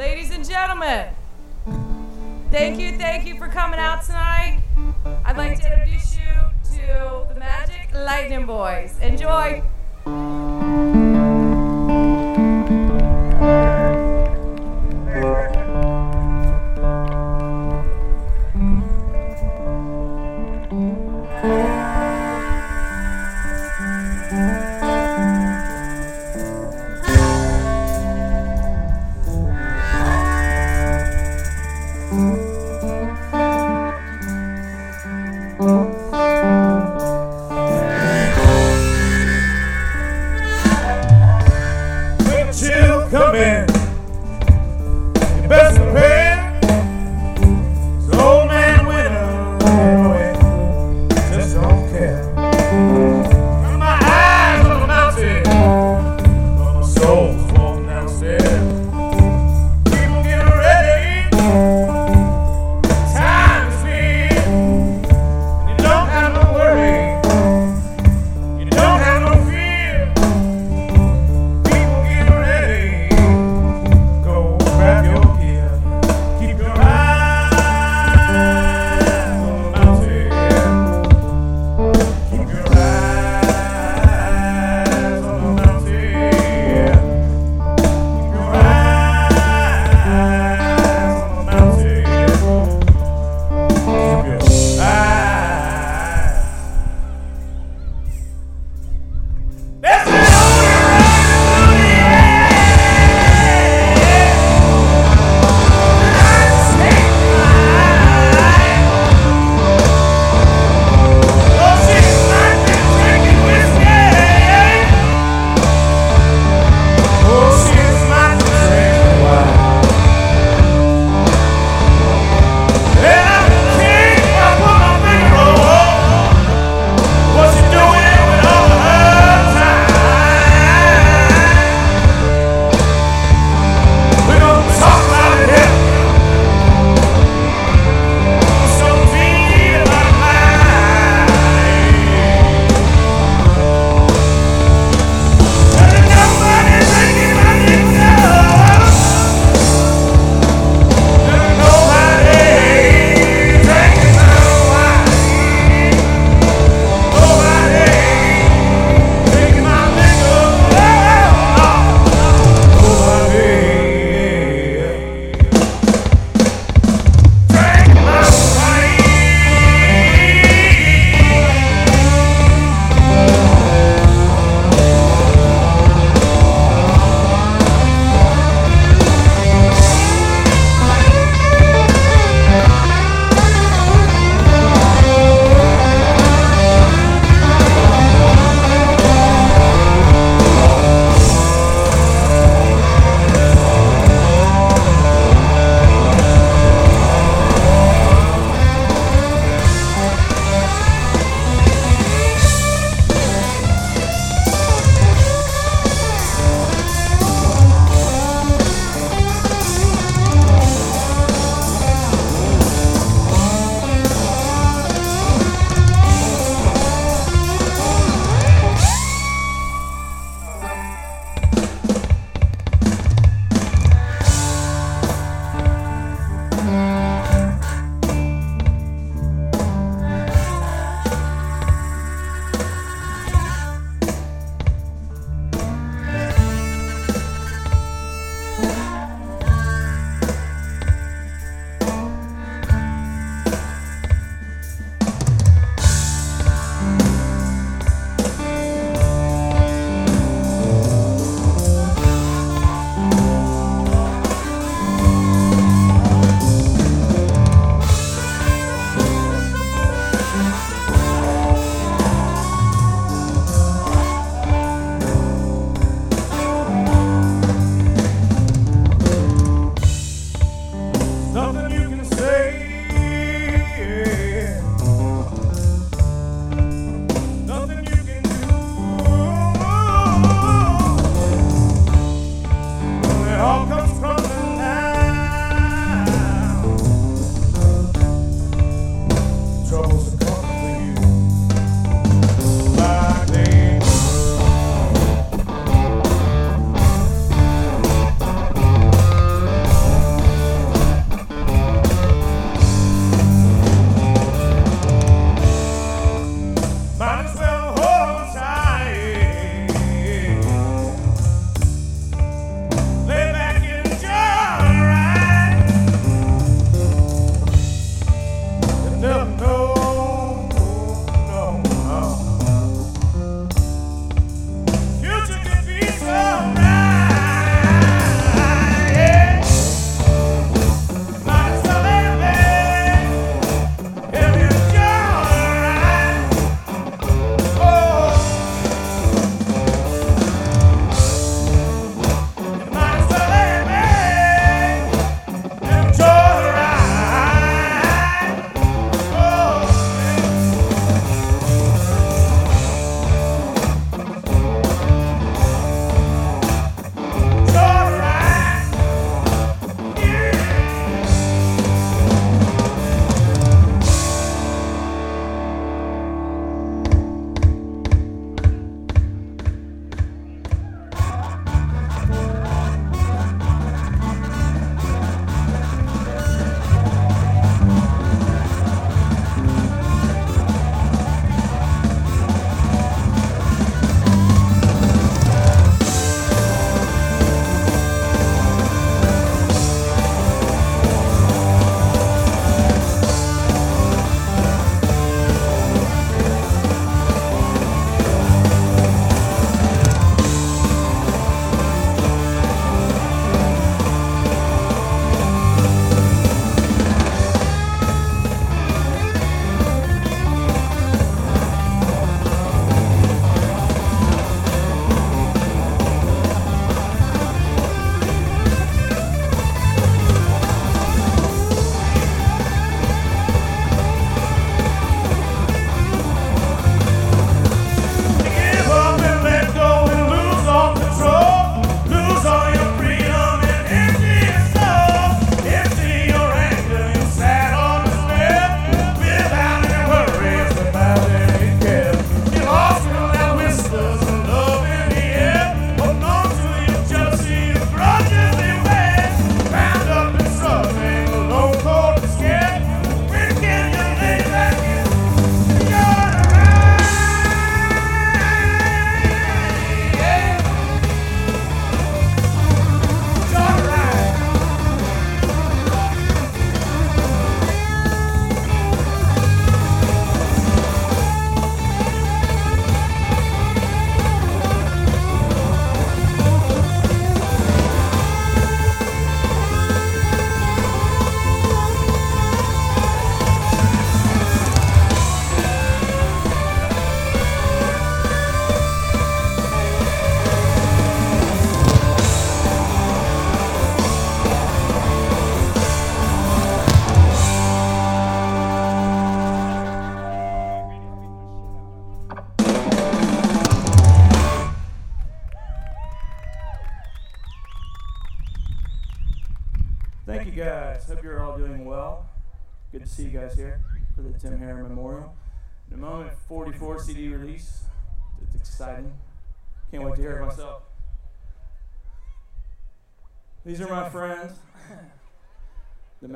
Ladies and gentlemen, thank you, thank you for coming out tonight. I'd like to introduce you to the Magic Lightnin' Boys. Enjoy.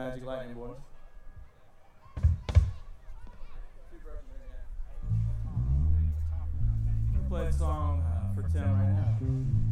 Magic Lightnin' Board. Play a song uh, for Tim right now.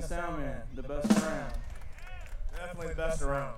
the Soundman, the best around. Definitely the best around.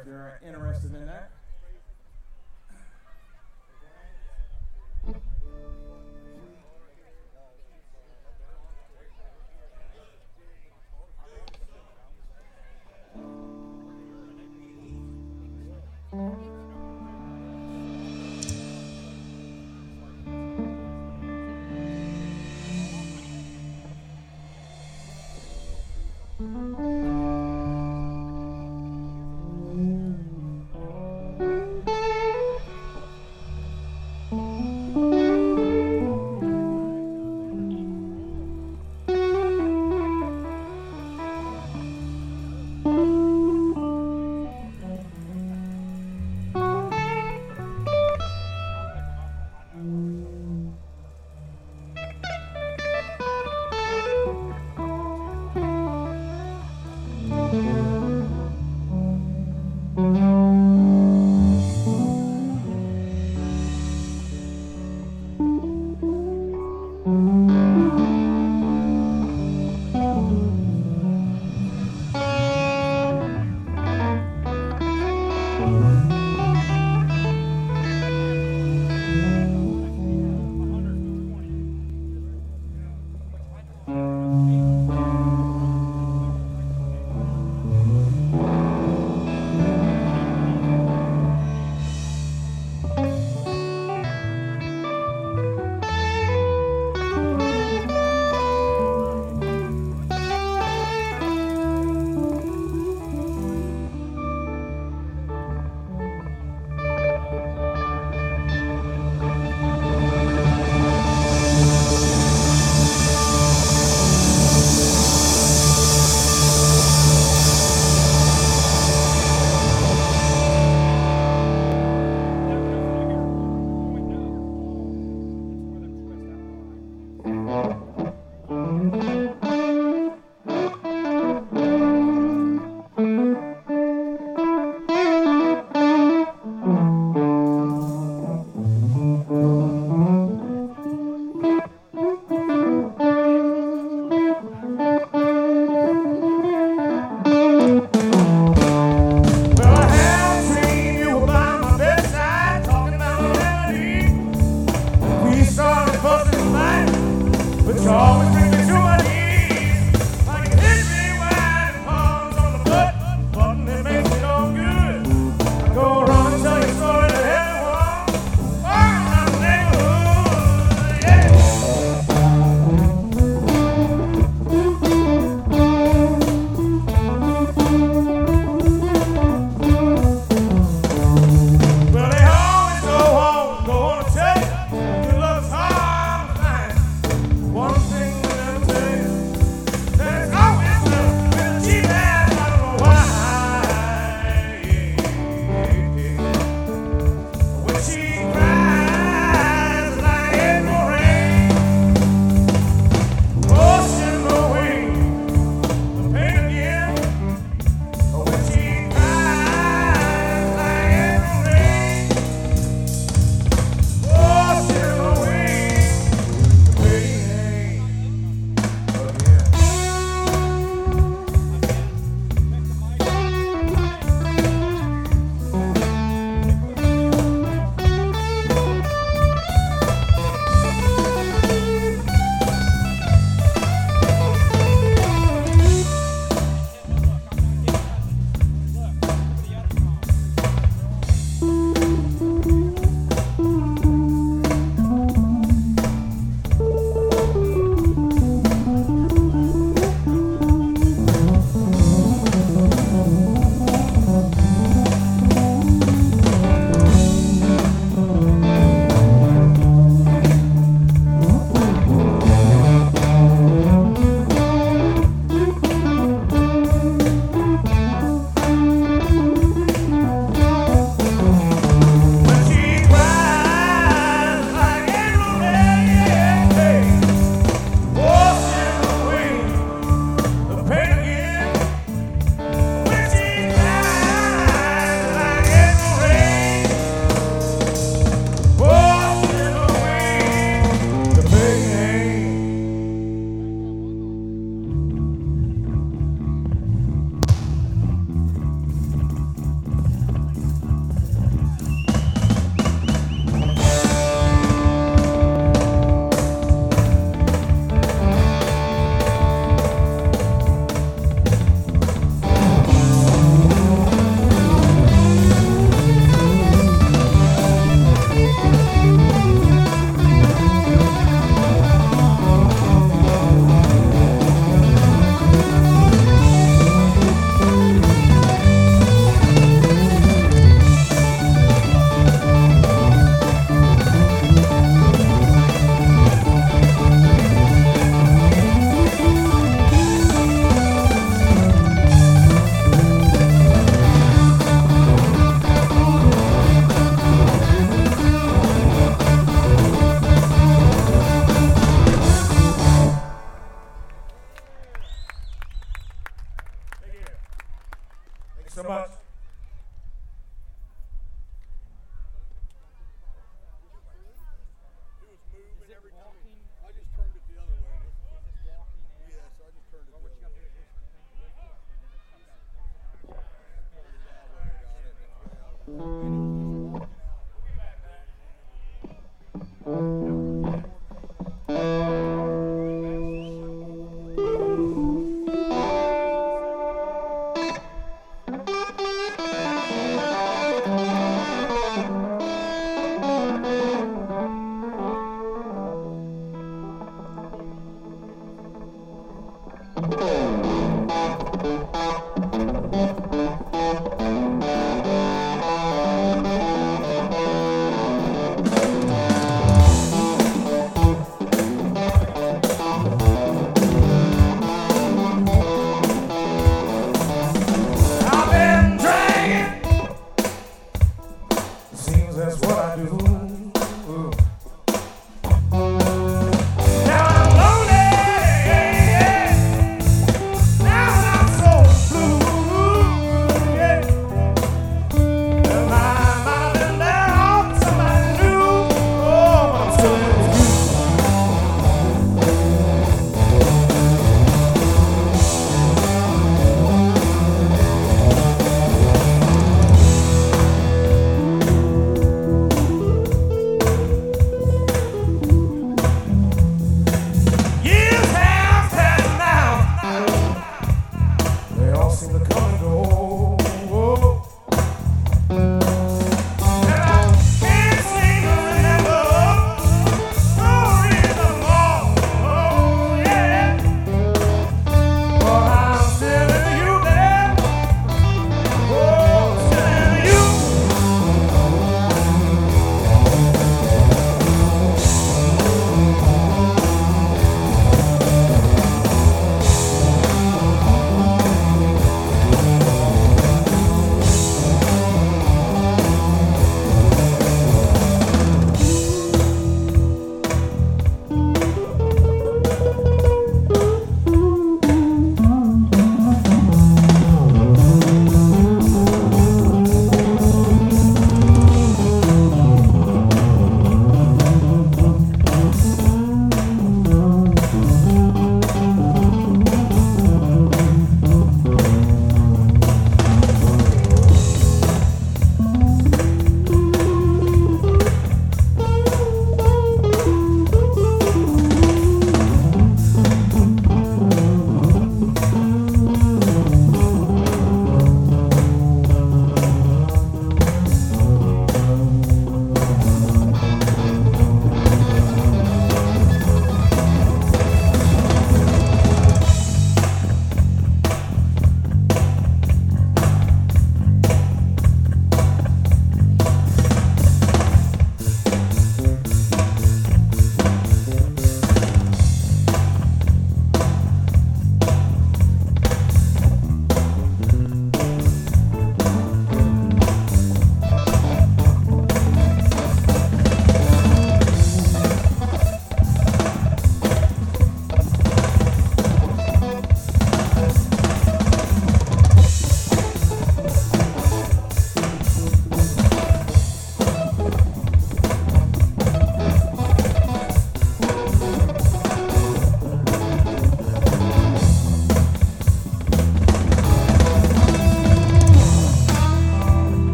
If you're interested in that.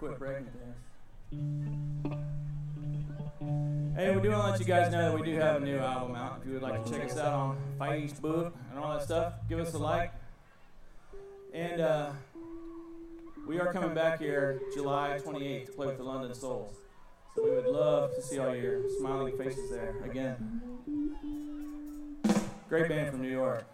quit breaking. Hey, we do want to let you guys know that we do have a new album out. If you would like to check us out on Facebook and all that stuff, give us a like. And uh, we are coming back here July 28th to play with the London Souls. So we would love to see all your smiling faces there again. Great band from New York.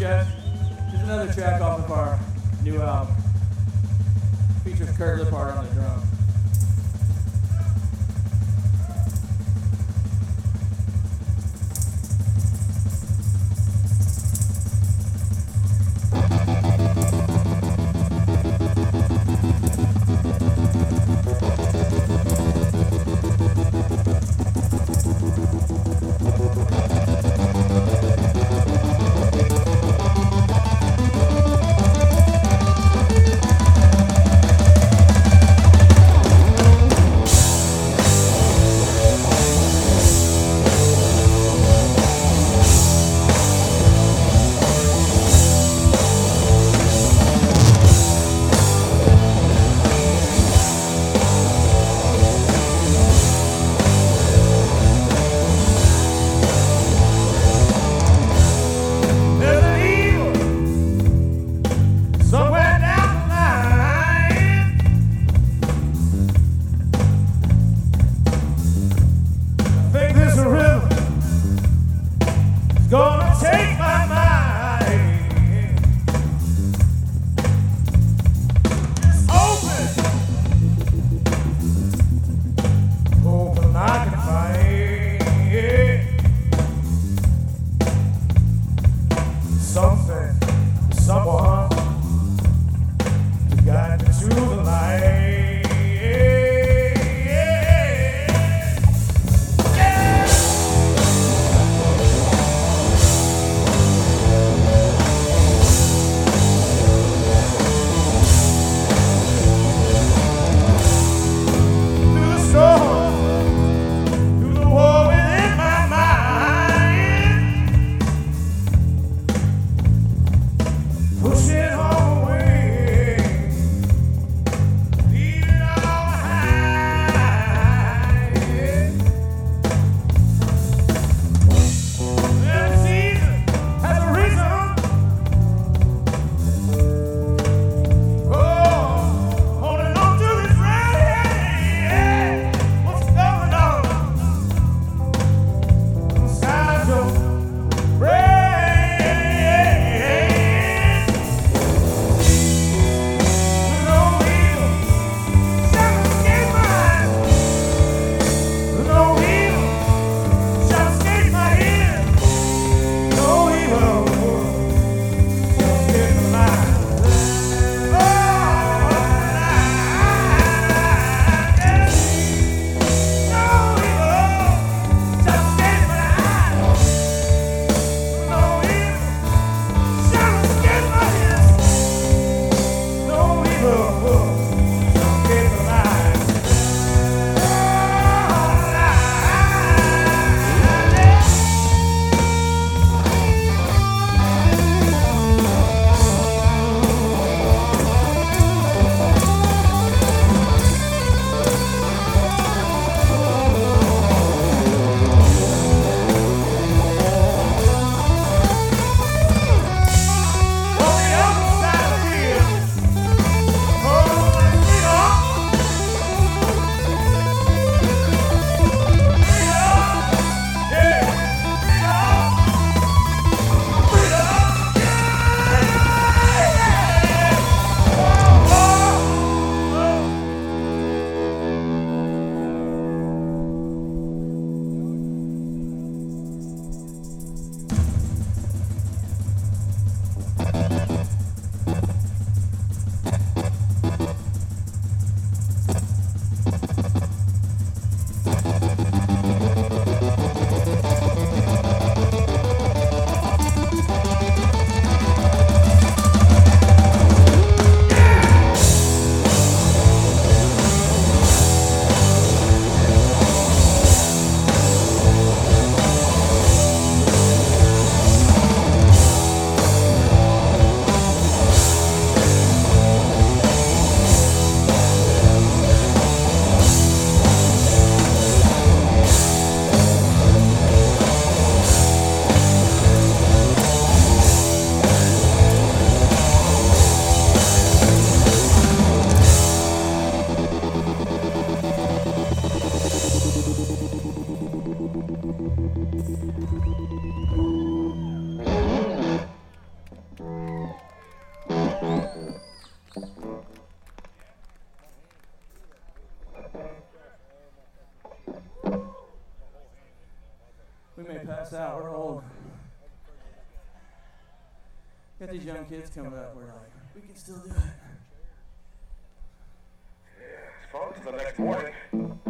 Guys. Here's another track off of our new album. Features Kurt Lippard on the drums. pass out, we're old. Got these young kids coming up, we're like, we can still do it. Yeah, it's fun to the next morning.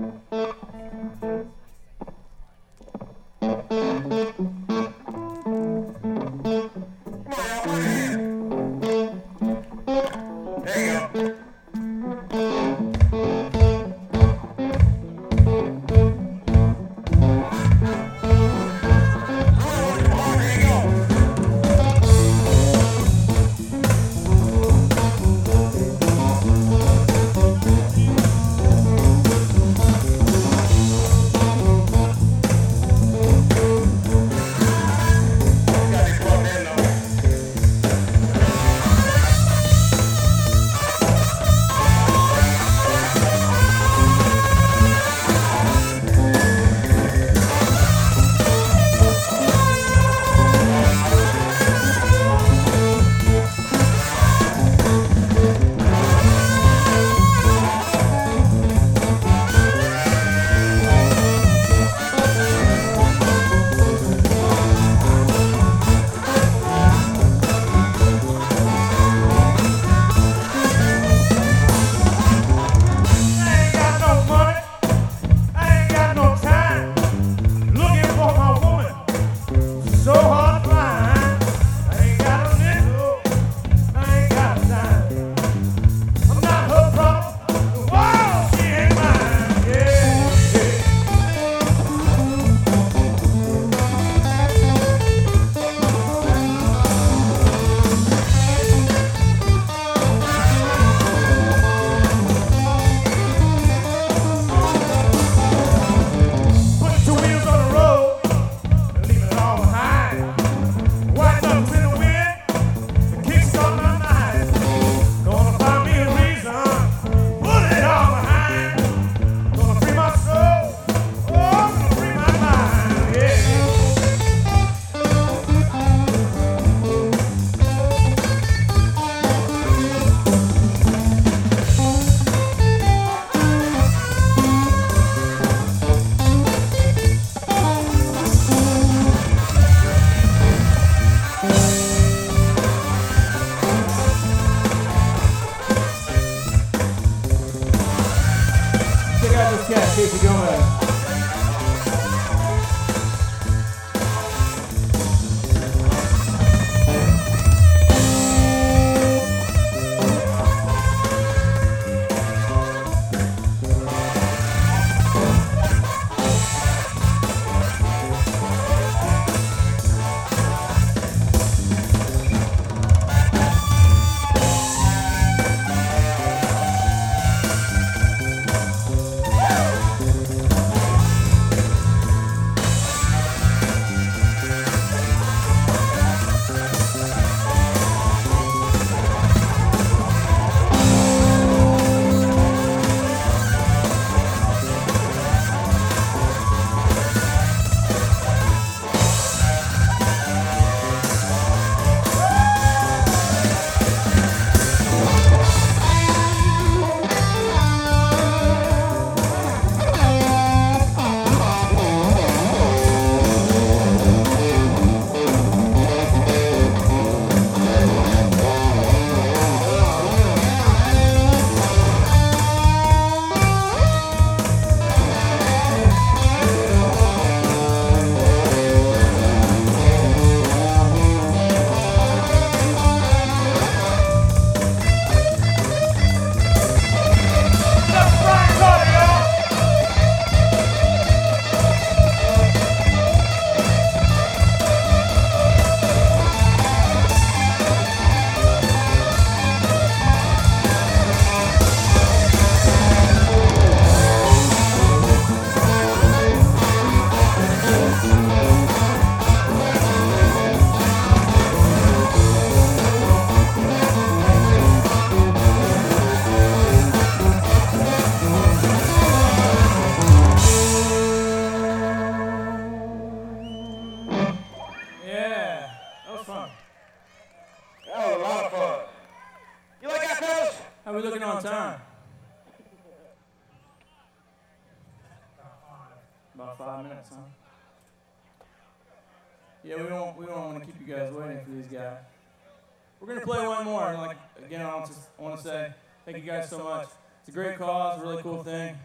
Thank you guys so much. It's a great cause, really cool thing.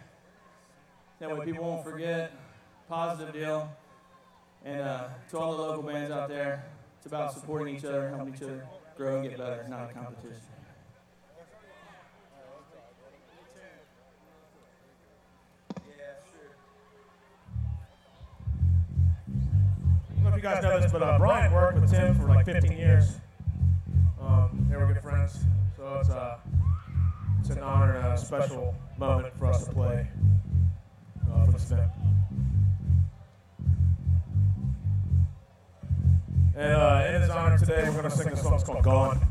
That way people won't forget. Positive deal. And uh, to all the local bands out there, it's about supporting each other, helping each other grow and get better, not a competition. I don't know if you guys know this, but uh, Brian worked with Tim for like 15 years. Um, they were good friends, so it's uh, it's an honor and a special moment for us to play uh, for this event. And uh, in his honor today, we're going to sing a song. It's called "Gone."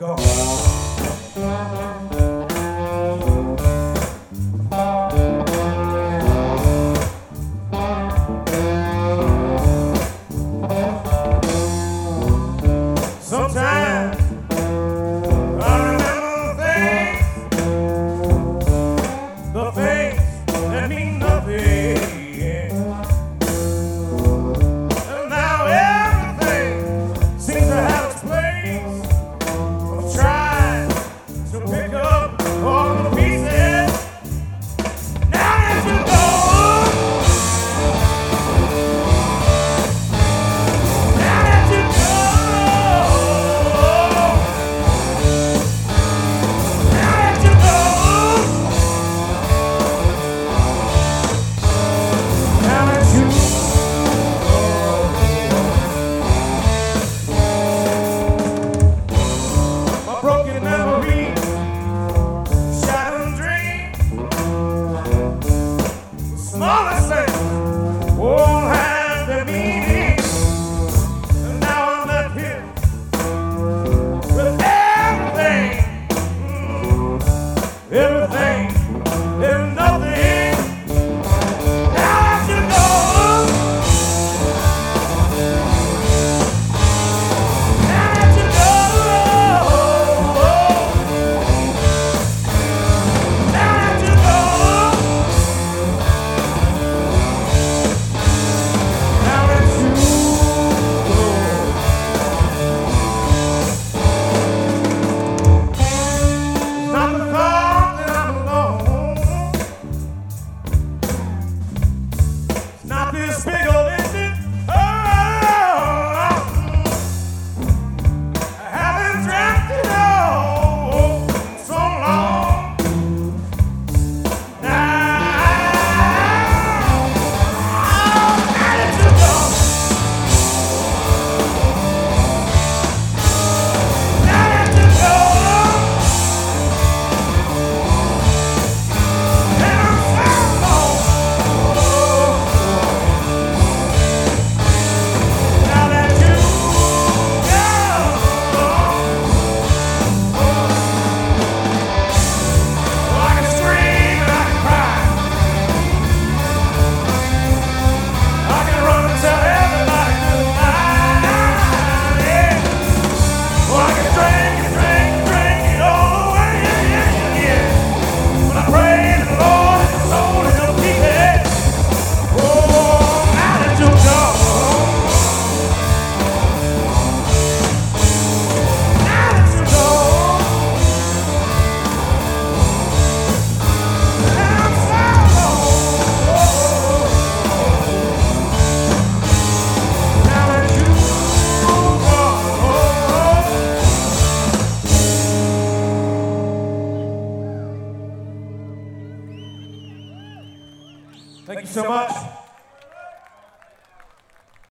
That